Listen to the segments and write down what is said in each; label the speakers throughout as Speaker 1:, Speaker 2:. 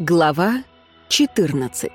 Speaker 1: Глава 14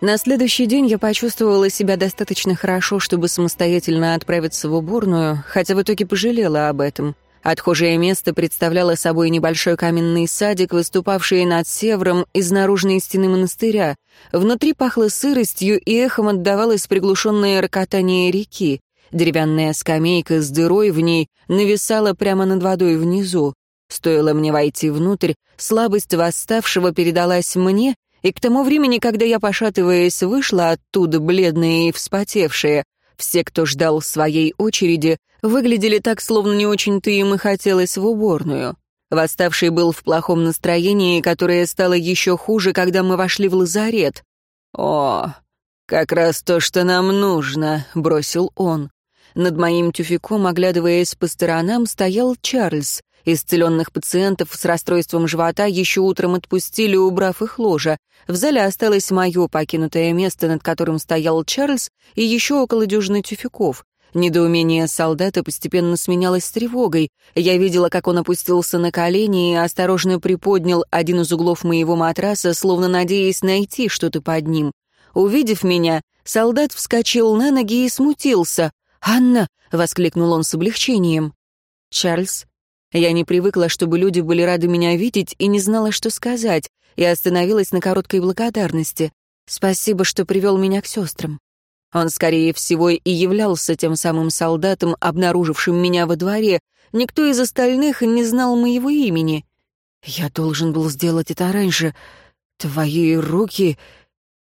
Speaker 1: На следующий день я почувствовала себя достаточно хорошо, чтобы самостоятельно отправиться в уборную, хотя в итоге пожалела об этом. Отхожее место представляло собой небольшой каменный садик, выступавший над севером из наружной стены монастыря. Внутри пахло сыростью, и эхом отдавалось приглушенное рокотание реки. Деревянная скамейка с дырой в ней нависала прямо над водой внизу. Стоило мне войти внутрь, слабость восставшего передалась мне, и к тому времени, когда я, пошатываясь, вышла оттуда, бледная и вспотевшая, все, кто ждал своей очереди, выглядели так, словно не очень-то им и хотелось в уборную. Восставший был в плохом настроении, которое стало еще хуже, когда мы вошли в лазарет. «О, как раз то, что нам нужно», — бросил он. Над моим тюфяком, оглядываясь по сторонам, стоял Чарльз. Исцеленных пациентов с расстройством живота еще утром отпустили, убрав их ложа. В зале осталось мое покинутое место, над которым стоял Чарльз, и еще около дюжины тюфяков. Недоумение солдата постепенно сменялось тревогой. Я видела, как он опустился на колени и осторожно приподнял один из углов моего матраса, словно надеясь найти что-то под ним. Увидев меня, солдат вскочил на ноги и смутился. «Анна!» — воскликнул он с облегчением. «Чарльз?» Я не привыкла, чтобы люди были рады меня видеть и не знала, что сказать, и остановилась на короткой благодарности. «Спасибо, что привел меня к сестрам». Он, скорее всего, и являлся тем самым солдатом, обнаружившим меня во дворе. Никто из остальных не знал моего имени. «Я должен был сделать это раньше. Твои руки...»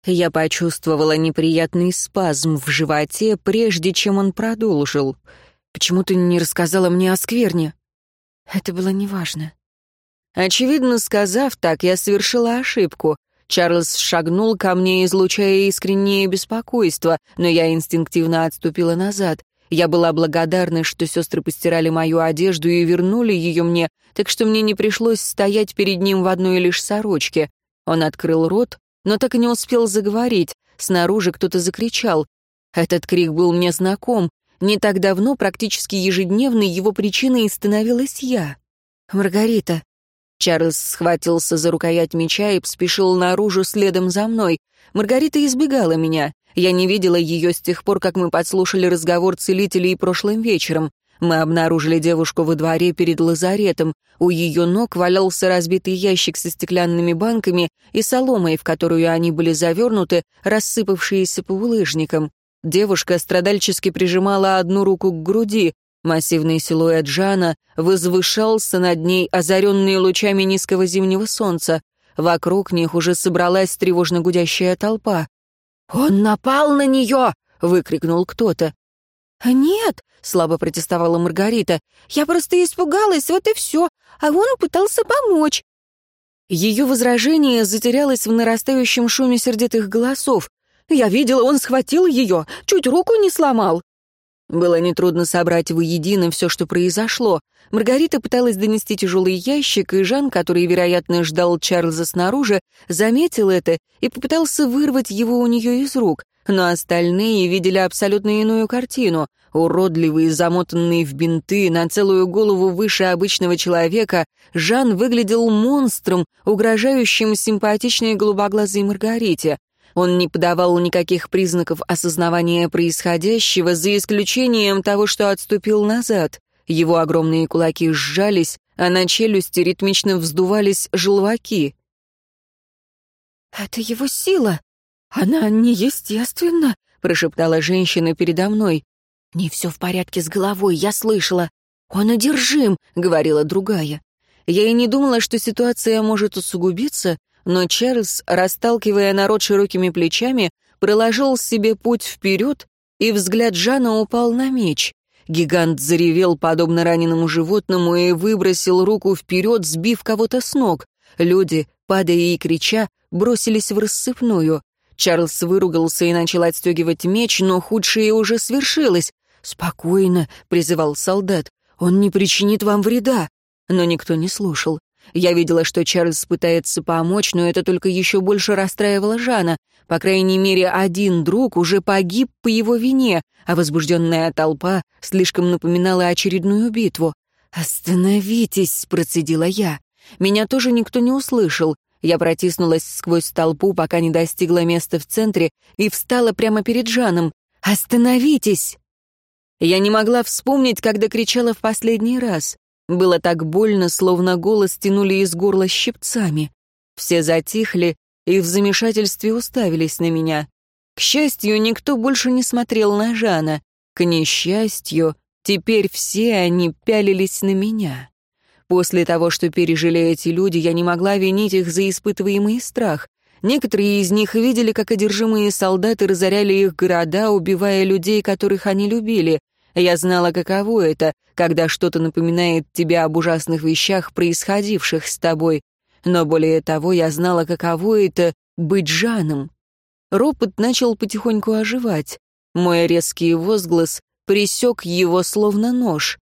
Speaker 1: Я почувствовала неприятный спазм в животе, прежде чем он продолжил. «Почему ты не рассказала мне о скверне?» Это было неважно. Очевидно, сказав так, я совершила ошибку. Чарльз шагнул ко мне, излучая искреннее беспокойство, но я инстинктивно отступила назад. Я была благодарна, что сестры постирали мою одежду и вернули ее мне, так что мне не пришлось стоять перед ним в одной лишь сорочке. Он открыл рот, но так и не успел заговорить. Снаружи кто-то закричал. Этот крик был мне знаком. Не так давно, практически ежедневной, его причиной становилась я. «Маргарита». Чарльз схватился за рукоять меча и поспешил наружу следом за мной. Маргарита избегала меня. Я не видела ее с тех пор, как мы подслушали разговор целителей прошлым вечером. Мы обнаружили девушку во дворе перед лазаретом. У ее ног валялся разбитый ящик со стеклянными банками и соломой, в которую они были завернуты, рассыпавшиеся по булыжникам. Девушка страдальчески прижимала одну руку к груди. Массивный силуэт Жана возвышался над ней, озаренный лучами низкого зимнего солнца. Вокруг них уже собралась тревожно гудящая толпа. «Он напал на нее!» — выкрикнул кто-то. «Нет», — слабо протестовала Маргарита, — «я просто испугалась, вот и все, а он пытался помочь». Ее возражение затерялось в нарастающем шуме сердитых голосов. «Я видела, он схватил ее, чуть руку не сломал». Было нетрудно собрать воедино все, что произошло. Маргарита пыталась донести тяжелый ящик, и Жан, который, вероятно, ждал Чарльза снаружи, заметил это и попытался вырвать его у нее из рук. Но остальные видели абсолютно иную картину. Уродливый, замотанный в бинты, на целую голову выше обычного человека, Жан выглядел монстром, угрожающим симпатичной голубоглазой Маргарите. Он не подавал никаких признаков осознавания происходящего, за исключением того, что отступил назад. Его огромные кулаки сжались, а на челюсти ритмично вздувались желваки. «Это его сила!» «Она неестественна», — прошептала женщина передо мной. «Не все в порядке с головой, я слышала». «Он одержим», — говорила другая. Я и не думала, что ситуация может усугубиться, но Чарльз, расталкивая народ широкими плечами, проложил себе путь вперед, и взгляд Жана упал на меч. Гигант заревел, подобно раненому животному, и выбросил руку вперед, сбив кого-то с ног. Люди, падая и крича, бросились в рассыпную. Чарльз выругался и начал отстегивать меч, но худшее уже свершилось. «Спокойно», — призывал солдат, — «он не причинит вам вреда». Но никто не слушал. Я видела, что Чарльз пытается помочь, но это только еще больше расстраивало Жана. По крайней мере, один друг уже погиб по его вине, а возбужденная толпа слишком напоминала очередную битву. «Остановитесь!» — процедила я. Меня тоже никто не услышал. Я протиснулась сквозь толпу, пока не достигла места в центре, и встала прямо перед Жаном. «Остановитесь!» Я не могла вспомнить, когда кричала в последний раз. Было так больно, словно голос тянули из горла щипцами. Все затихли и в замешательстве уставились на меня. К счастью, никто больше не смотрел на Жана. К несчастью, теперь все они пялились на меня. После того, что пережили эти люди, я не могла винить их за испытываемый страх. Некоторые из них видели, как одержимые солдаты разоряли их города, убивая людей, которых они любили. Я знала, каково это, когда что-то напоминает тебе об ужасных вещах, происходивших с тобой. Но более того, я знала, каково это — быть Жаном. Ропот начал потихоньку оживать. Мой резкий возглас присек его словно нож.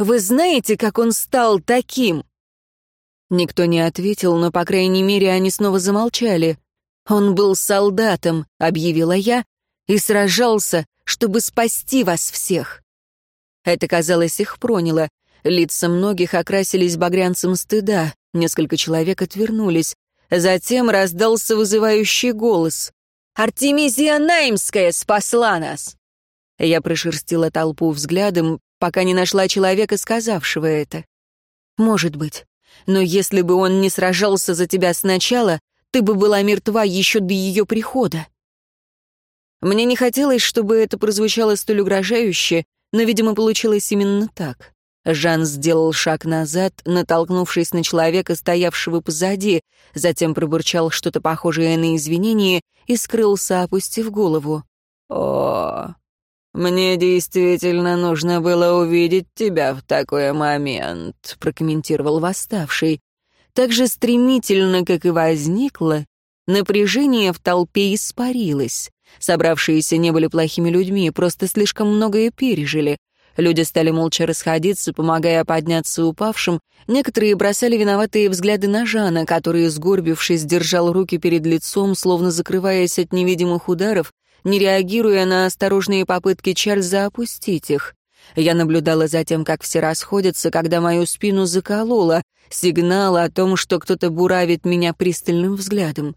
Speaker 1: Вы знаете, как он стал таким?» Никто не ответил, но, по крайней мере, они снова замолчали. «Он был солдатом», — объявила я, «и сражался, чтобы спасти вас всех». Это, казалось, их проняло. Лица многих окрасились багрянцем стыда, несколько человек отвернулись. Затем раздался вызывающий голос. «Артемизия Наймская спасла нас!» Я прошерстила толпу взглядом, пока не нашла человека, сказавшего это. Может быть. Но если бы он не сражался за тебя сначала, ты бы была мертва еще до ее прихода. Мне не хотелось, чтобы это прозвучало столь угрожающе, но, видимо, получилось именно так. Жан сделал шаг назад, натолкнувшись на человека, стоявшего позади, затем пробурчал что-то похожее на извинение и скрылся, опустив голову. «О, «Мне действительно нужно было увидеть тебя в такой момент», — прокомментировал восставший. Так же стремительно, как и возникло, напряжение в толпе испарилось. Собравшиеся не были плохими людьми, просто слишком многое пережили. Люди стали молча расходиться, помогая подняться упавшим. Некоторые бросали виноватые взгляды на Жана, который, сгорбившись, держал руки перед лицом, словно закрываясь от невидимых ударов, не реагируя на осторожные попытки Чарльза опустить их. Я наблюдала за тем, как все расходятся, когда мою спину закололо, сигнал о том, что кто-то буравит меня пристальным взглядом.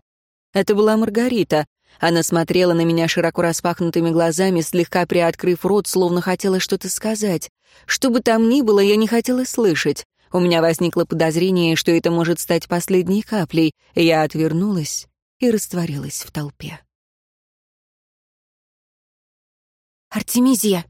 Speaker 1: Это была Маргарита. Она смотрела на меня широко распахнутыми глазами, слегка приоткрыв рот, словно хотела что-то сказать. Что бы там ни было, я не хотела слышать. У меня возникло подозрение, что это может стать последней каплей. Я отвернулась и растворилась в толпе. «Артемизия!»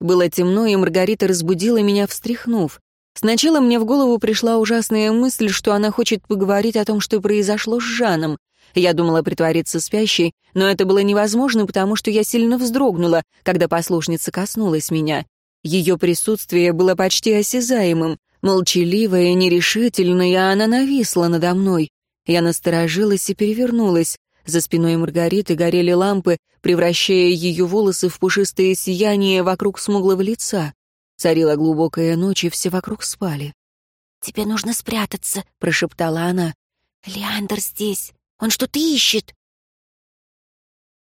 Speaker 1: Было темно, и Маргарита разбудила меня, встряхнув. Сначала мне в голову пришла ужасная мысль, что она хочет поговорить о том, что произошло с Жаном. Я думала притвориться спящей, но это было невозможно, потому что я сильно вздрогнула, когда послушница коснулась меня. Ее присутствие было почти осязаемым. Молчаливая, нерешительная, она нависла надо мной. Я насторожилась и перевернулась. За спиной Маргариты горели лампы, превращая ее волосы в пушистое сияние вокруг смуглого лица. Царила глубокая ночь, и все вокруг спали. «Тебе нужно спрятаться», — прошептала она. «Леандр здесь. Он что-то ищет».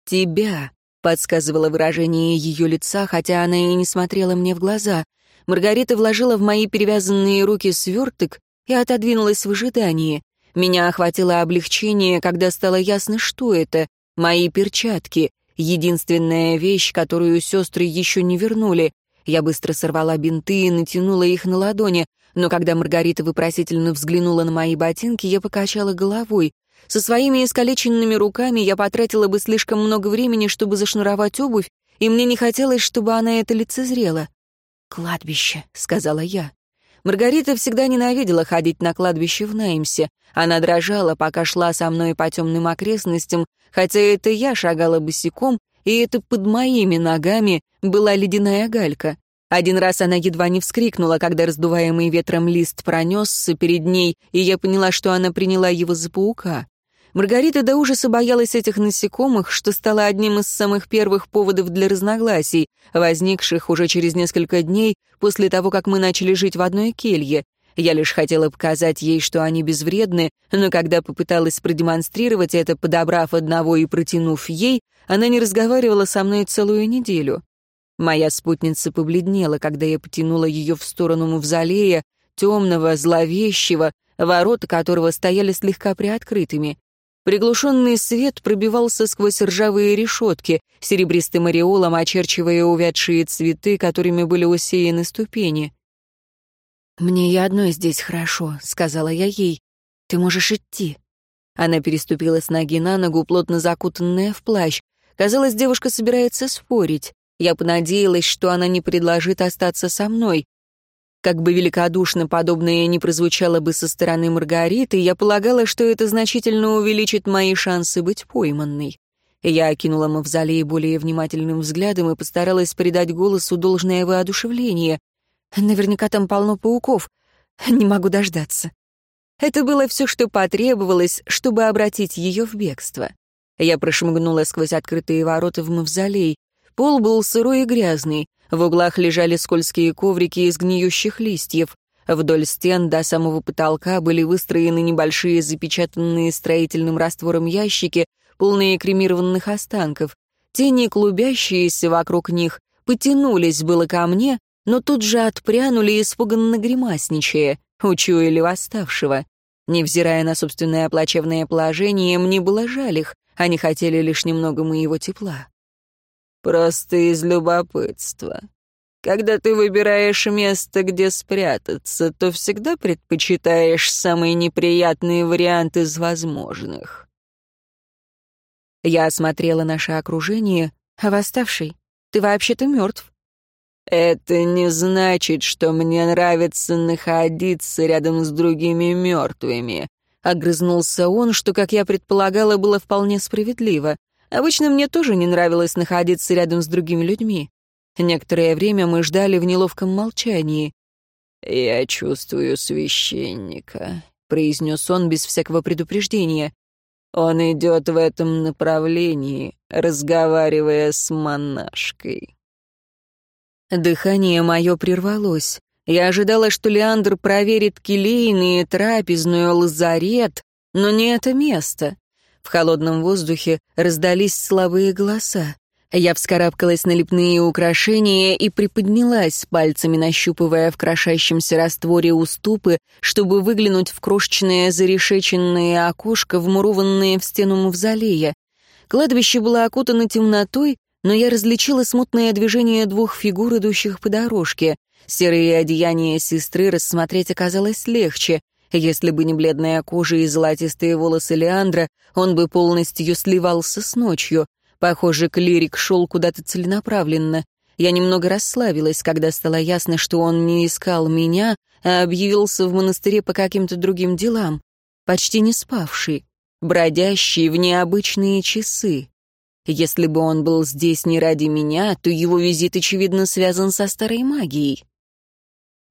Speaker 1: «Тебя», — подсказывало выражение ее лица, хотя она и не смотрела мне в глаза. Маргарита вложила в мои перевязанные руки сверток и отодвинулась в ожидании. Меня охватило облегчение, когда стало ясно, что это. Мои перчатки. Единственная вещь, которую сестры еще не вернули. Я быстро сорвала бинты и натянула их на ладони, но когда Маргарита вопросительно взглянула на мои ботинки, я покачала головой. Со своими искалеченными руками я потратила бы слишком много времени, чтобы зашнуровать обувь, и мне не хотелось, чтобы она это лицезрела. «Кладбище», — сказала я. Маргарита всегда ненавидела ходить на кладбище в Неймсе. Она дрожала, пока шла со мной по темным окрестностям, хотя это я шагала босиком, и это под моими ногами была ледяная галька. Один раз она едва не вскрикнула, когда раздуваемый ветром лист пронесся перед ней, и я поняла, что она приняла его за паука. Маргарита до ужаса боялась этих насекомых, что стало одним из самых первых поводов для разногласий, возникших уже через несколько дней после того, как мы начали жить в одной келье. Я лишь хотела показать ей, что они безвредны, но когда попыталась продемонстрировать это, подобрав одного и протянув ей, она не разговаривала со мной целую неделю. Моя спутница побледнела, когда я потянула ее в сторону мавзолея, темного, зловещего, ворота которого стояли слегка приоткрытыми. Приглушенный свет пробивался сквозь ржавые решетки, серебристым ореолом очерчивая увядшие цветы, которыми были усеяны ступени. «Мне и одной здесь хорошо», — сказала я ей. «Ты можешь идти». Она переступила с ноги на ногу, плотно закутанная в плащ. Казалось, девушка собирается спорить. Я понадеялась, что она не предложит остаться со мной. Как бы великодушно подобное не прозвучало бы со стороны Маргариты, я полагала, что это значительно увеличит мои шансы быть пойманной. Я окинула мавзолей более внимательным взглядом и постаралась придать голосу должное воодушевление. Наверняка там полно пауков. Не могу дождаться. Это было все, что потребовалось, чтобы обратить ее в бегство. Я прошмыгнула сквозь открытые ворота в мавзолей. Пол был сырой и грязный. В углах лежали скользкие коврики из гниющих листьев. Вдоль стен до самого потолка были выстроены небольшие запечатанные строительным раствором ящики, полные кремированных останков. Тени, клубящиеся вокруг них, потянулись было ко мне, но тут же отпрянули, испуганно гримасничая, учуяли восставшего. Невзирая на собственное плачевное положение, мне было жаль их, они хотели лишь немного моего тепла. Просто из любопытства. Когда ты выбираешь место, где спрятаться, то всегда предпочитаешь самый неприятный вариант из возможных. Я осмотрела наше окружение, а восставший, ты вообще-то мертв. Это не значит, что мне нравится находиться рядом с другими мертвыми. Огрызнулся он, что, как я предполагала, было вполне справедливо. Обычно мне тоже не нравилось находиться рядом с другими людьми. Некоторое время мы ждали в неловком молчании. «Я чувствую священника», — произнес он без всякого предупреждения. «Он идет в этом направлении, разговаривая с монашкой». Дыхание мое прервалось. Я ожидала, что Леандр проверит келейные, трапезную, лазарет, но не это место. В холодном воздухе раздались слабые голоса. Я вскарабкалась на лепные украшения и приподнялась, пальцами нащупывая в крошащемся растворе уступы, чтобы выглянуть в крошечное зарешеченное окошко, вмурованное в стену мавзолея. Кладбище было окутано темнотой, но я различила смутное движение двух фигур, идущих по дорожке. Серые одеяния сестры рассмотреть оказалось легче. Если бы не бледная кожа и золотистые волосы Леандра, он бы полностью сливался с ночью. Похоже, клирик шел куда-то целенаправленно. Я немного расслабилась, когда стало ясно, что он не искал меня, а объявился в монастыре по каким-то другим делам. Почти не спавший, бродящий в необычные часы. Если бы он был здесь не ради меня, то его визит, очевидно, связан со старой магией.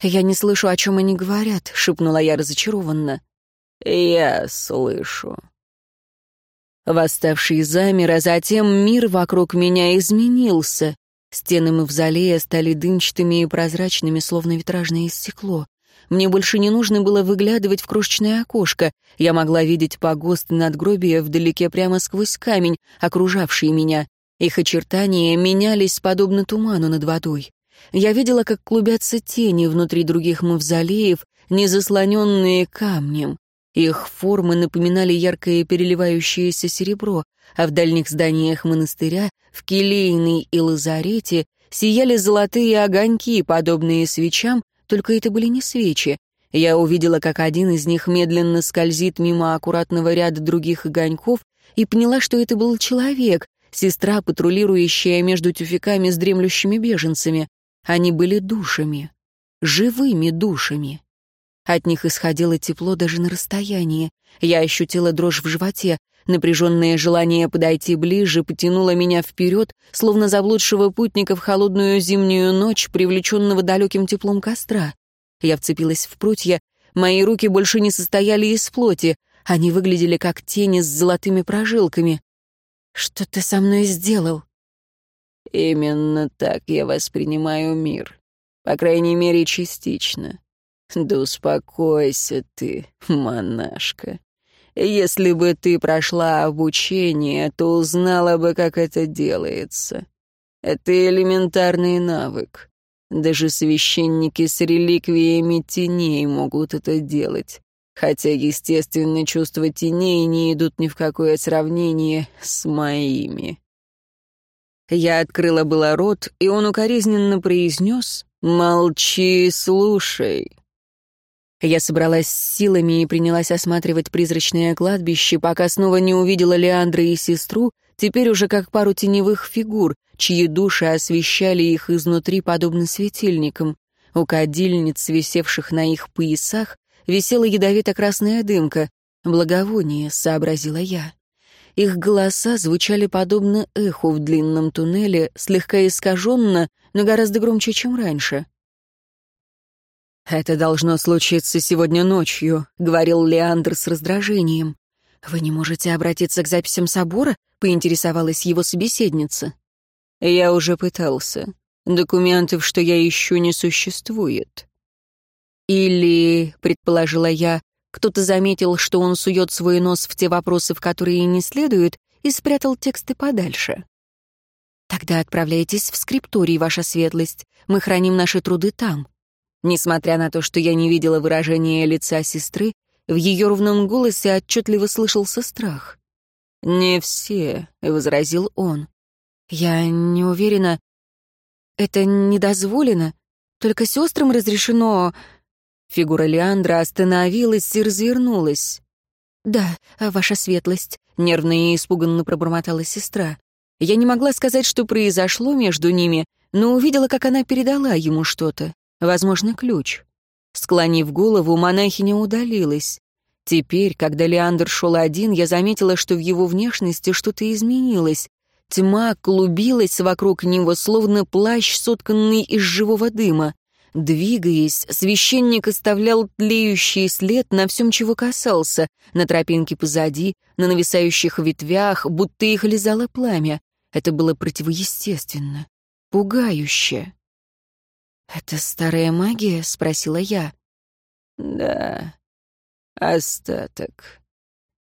Speaker 1: «Я не слышу, о чем они говорят», — шепнула я разочарованно. «Я слышу». Восставший замер, а затем мир вокруг меня изменился. Стены мавзолея стали дымчатыми и прозрачными, словно витражное стекло. Мне больше не нужно было выглядывать в крошечное окошко. Я могла видеть погост надгробия вдалеке прямо сквозь камень, окружавший меня. Их очертания менялись подобно туману над водой. Я видела, как клубятся тени внутри других мавзолеев, не заслоненные камнем. Их формы напоминали яркое переливающееся серебро, а в дальних зданиях монастыря, в Келейной и Лазарете, сияли золотые огоньки, подобные свечам, только это были не свечи. Я увидела, как один из них медленно скользит мимо аккуратного ряда других огоньков и поняла, что это был человек, сестра, патрулирующая между тюфяками с дремлющими беженцами. Они были душами, живыми душами. От них исходило тепло даже на расстоянии. Я ощутила дрожь в животе. Напряженное желание подойти ближе потянуло меня вперед, словно заблудшего путника в холодную зимнюю ночь, привлеченного далеким теплом костра. Я вцепилась в прутья. Мои руки больше не состояли из плоти. Они выглядели как тени с золотыми прожилками. «Что ты со мной сделал?» Именно так я воспринимаю мир. По крайней мере, частично. Да успокойся ты, монашка. Если бы ты прошла обучение, то узнала бы, как это делается. Это элементарный навык. Даже священники с реликвиями теней могут это делать. Хотя, естественно, чувства теней не идут ни в какое сравнение с моими. Я открыла было рот, и он укоризненно произнес «Молчи, слушай». Я собралась с силами и принялась осматривать призрачное кладбище, пока снова не увидела Леандра и сестру, теперь уже как пару теневых фигур, чьи души освещали их изнутри подобно светильникам. У кадильниц, висевших на их поясах, висела ядовито-красная дымка. «Благовоние», — сообразила я. Их голоса звучали подобно эху в длинном туннеле, слегка искаженно, но гораздо громче, чем раньше. «Это должно случиться сегодня ночью», — говорил Леандр с раздражением. «Вы не можете обратиться к записям собора?» — поинтересовалась его собеседница. «Я уже пытался. Документов, что я ищу, не существует». «Или», — предположила я, — «кто-то заметил, что он сует свой нос в те вопросы, в которые не следует, и спрятал тексты подальше». «Тогда отправляйтесь в скрипторий, ваша светлость. Мы храним наши труды там. Несмотря на то, что я не видела выражения лица сестры, в ее ровном голосе отчетливо слышался страх. «Не все», — возразил он. «Я не уверена. Это не дозволено. Только сестрам разрешено...» Фигура Леандра остановилась и развернулась. «Да, ваша светлость», — нервно и испуганно пробормотала сестра. Я не могла сказать, что произошло между ними, но увидела, как она передала ему что-то. Возможно, ключ. Склонив голову, монахиня удалилась. Теперь, когда Леандр шел один, я заметила, что в его внешности что-то изменилось. Тьма клубилась вокруг него, словно плащ, сотканный из живого дыма. Двигаясь, священник оставлял тлеющий след на всем, чего касался, на тропинке позади, на нависающих ветвях, будто их лизало пламя. Это было противоестественно, пугающе. «Это старая магия?» — спросила я. «Да, остаток».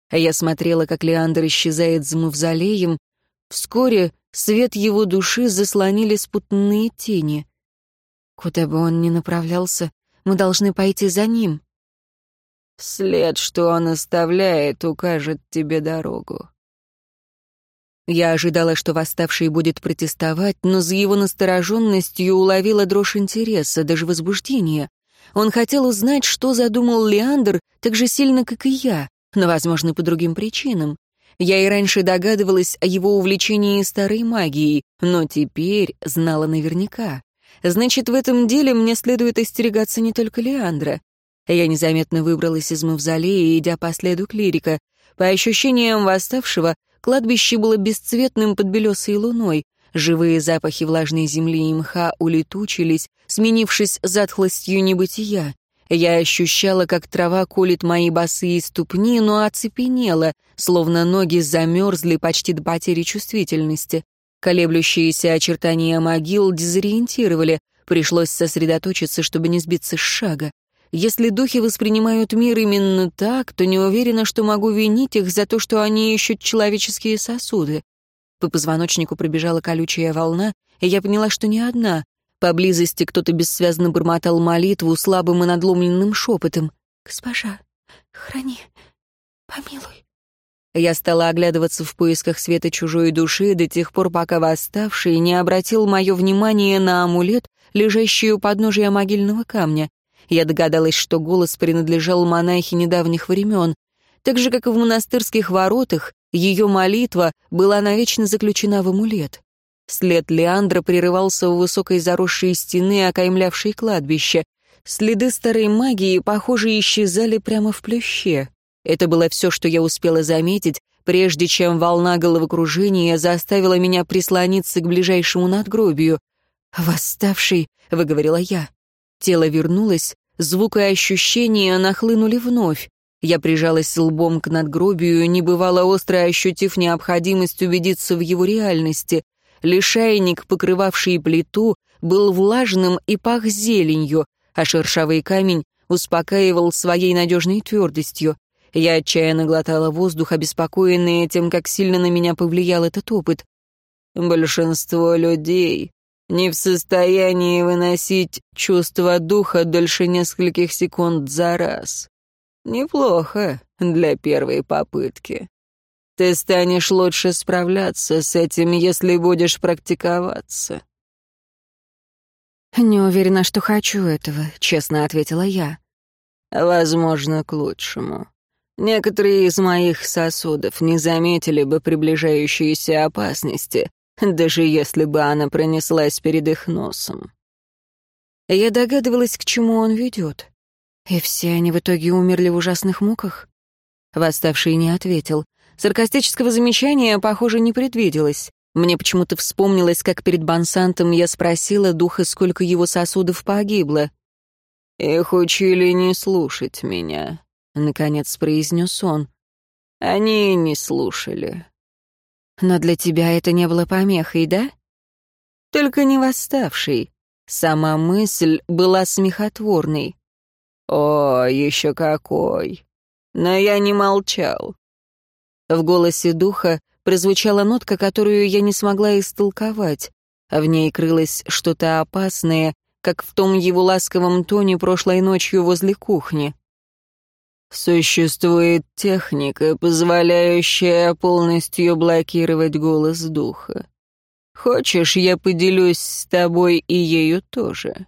Speaker 1: А я смотрела, как Леандр исчезает за мавзолеем. Вскоре свет его души заслонили спутанные тени. Куда бы он ни направлялся, мы должны пойти за ним. «След, что он оставляет, укажет тебе дорогу. Я ожидала, что восставший будет протестовать, но за его настороженностью уловила дрожь интереса, даже возбуждения. Он хотел узнать, что задумал Леандр так же сильно, как и я, но, возможно, по другим причинам. Я и раньше догадывалась о его увлечении старой магией, но теперь знала наверняка. Значит, в этом деле мне следует остерегаться не только Леандра. Я незаметно выбралась из мавзолея, идя по следу клирика. По ощущениям восставшего, Кладбище было бесцветным под белесой луной. Живые запахи влажной земли и мха улетучились, сменившись затхлостью небытия. Я ощущала, как трава колет мои босые ступни, но оцепенела, словно ноги замерзли почти до потери чувствительности. Колеблющиеся очертания могил дезориентировали, пришлось сосредоточиться, чтобы не сбиться с шага. Если духи воспринимают мир именно так, то не уверена, что могу винить их за то, что они ищут человеческие сосуды. По позвоночнику пробежала колючая волна, и я поняла, что не одна. Поблизости кто-то бессвязно бормотал молитву слабым и надломленным шепотом. «Госпожа, храни, помилуй». Я стала оглядываться в поисках света чужой души до тех пор, пока восставший не обратил мое внимание на амулет, лежащий у подножия могильного камня. Я догадалась, что голос принадлежал монахе недавних времен. Так же, как и в монастырских воротах, ее молитва была навечно заключена в амулет. След Леандра прерывался у высокой заросшей стены, окаймлявшей кладбище. Следы старой магии, похоже, исчезали прямо в плюще. Это было все, что я успела заметить, прежде чем волна головокружения заставила меня прислониться к ближайшему надгробию. «Восставший», — выговорила я. Тело вернулось, звук и ощущения нахлынули вновь. Я прижалась лбом к надгробию, небывало остро ощутив необходимость убедиться в его реальности. Лишайник, покрывавший плиту, был влажным и пах зеленью, а шершавый камень успокаивал своей надежной твердостью. Я отчаянно глотала воздух, обеспокоенная тем, как сильно на меня повлиял этот опыт.
Speaker 2: Большинство людей не в состоянии выносить чувство духа дольше нескольких секунд за раз. Неплохо для первой попытки. Ты станешь лучше справляться с этим, если будешь практиковаться.
Speaker 1: «Не уверена, что хочу этого», — честно ответила я.
Speaker 2: «Возможно, к лучшему. Некоторые из моих сосудов не заметили бы приближающиеся опасности, даже если бы она пронеслась перед их носом».
Speaker 1: Я догадывалась, к чему он ведет. И все они в итоге умерли в ужасных муках? Восставший не ответил. Саркастического замечания, похоже, не предвиделось. Мне почему-то вспомнилось, как перед Бансантом я спросила духа, сколько его сосудов погибло.
Speaker 2: «Их учили не слушать меня», — наконец произнес он. «Они не слушали».
Speaker 1: «Но для тебя это не было помехой, да?»
Speaker 2: «Только не восставший. Сама мысль была смехотворной. «О, еще какой!» Но я не молчал.
Speaker 1: В голосе духа прозвучала нотка, которую я не смогла истолковать. В ней крылось что-то опасное, как в том его ласковом тоне прошлой ночью возле кухни.
Speaker 2: Существует техника, позволяющая полностью блокировать голос духа. Хочешь, я поделюсь с тобой и ею тоже?»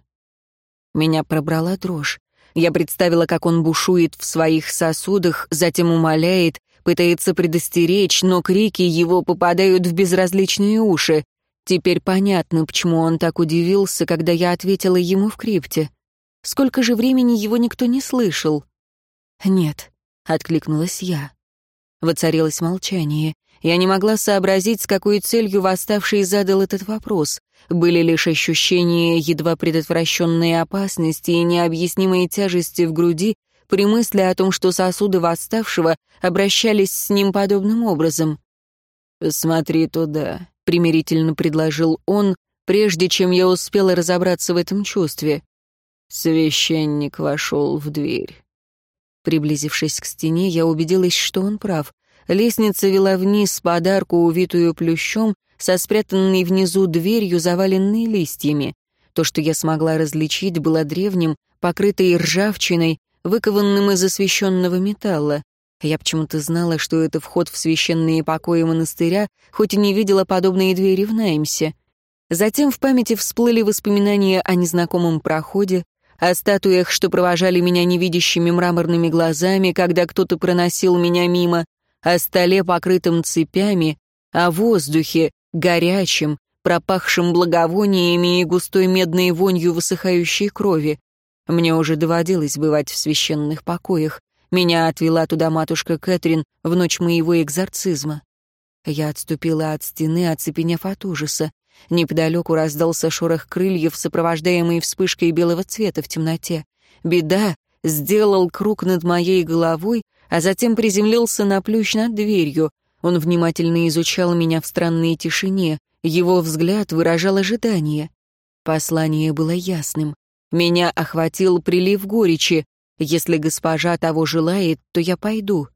Speaker 1: Меня пробрала дрожь. Я представила, как он бушует в своих сосудах, затем умоляет, пытается предостеречь, но крики его попадают в безразличные уши. Теперь понятно, почему он так удивился, когда я ответила ему в крипте. Сколько же времени его никто не слышал? «Нет», — откликнулась я. Воцарилось молчание. Я не могла сообразить, с какой целью восставший задал этот вопрос. Были лишь ощущения едва предотвращенной опасности и необъяснимой тяжести в груди при мысли о том, что сосуды восставшего обращались с ним подобным образом.
Speaker 2: «Смотри туда», — примирительно предложил он,
Speaker 1: прежде чем я успела разобраться в этом чувстве.
Speaker 2: Священник вошел в дверь.
Speaker 1: Приблизившись к стене, я убедилась, что он прав. Лестница вела вниз подарку, увитую плющом, со спрятанной внизу дверью, заваленной листьями. То, что я смогла различить, было древним, покрытой ржавчиной, выкованным из освященного металла. Я почему-то знала, что это вход в священные покои монастыря, хоть и не видела подобные двери в Наймсе. Затем в памяти всплыли воспоминания о незнакомом проходе, о статуях, что провожали меня невидящими мраморными глазами, когда кто-то проносил меня мимо, о столе, покрытом цепями, о воздухе, горячем, пропахшем благовониями и густой медной вонью высыхающей крови. Мне уже доводилось бывать в священных покоях. Меня отвела туда матушка Кэтрин в ночь моего экзорцизма. Я отступила от стены, оцепенев от ужаса. Неподалеку раздался шорох крыльев, сопровождаемый вспышкой белого цвета в темноте. Беда сделал круг над моей головой, а затем приземлился на плющ над дверью. Он внимательно изучал меня в странной тишине. Его взгляд выражал ожидание. Послание было ясным. Меня охватил прилив горечи. Если госпожа того желает, то я пойду.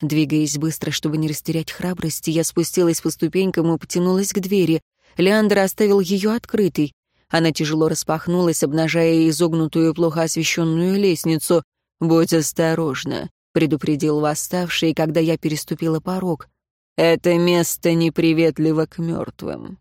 Speaker 1: Двигаясь быстро, чтобы не растерять храбрости, я спустилась по ступенькам и потянулась к двери. Леандр оставил ее открытой. Она тяжело распахнулась, обнажая изогнутую, плохо освещенную лестницу. «Будь осторожна», — предупредил восставший, когда я переступила порог. Это место неприветливо к мертвым.